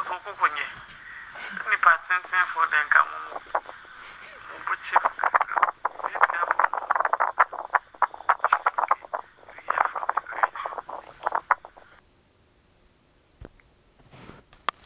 nso koko nye nipa tenten fo de nka